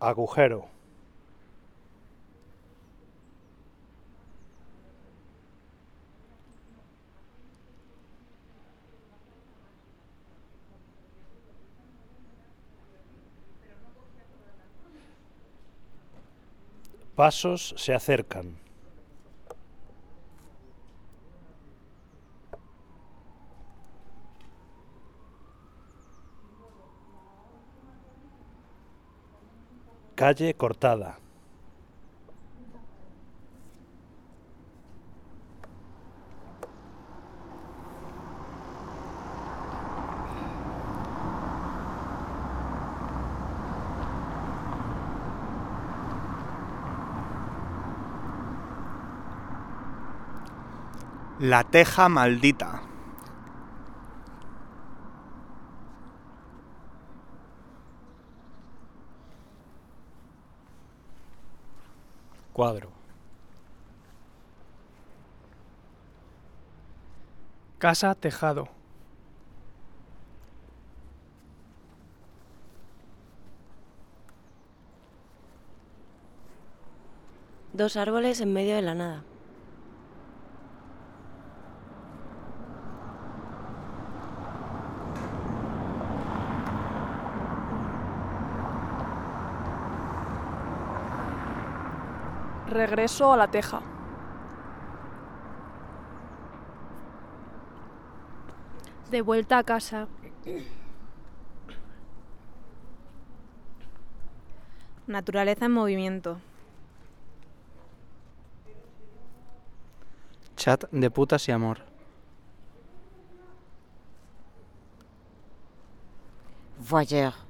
Agujero. Pasos se acercan. Calle cortada. La teja maldita. Cuadro. Casa tejado. Dos árboles en medio de la nada. Regreso a la teja. De vuelta a casa. Naturaleza en movimiento. Chat de putas y amor. Voyeur.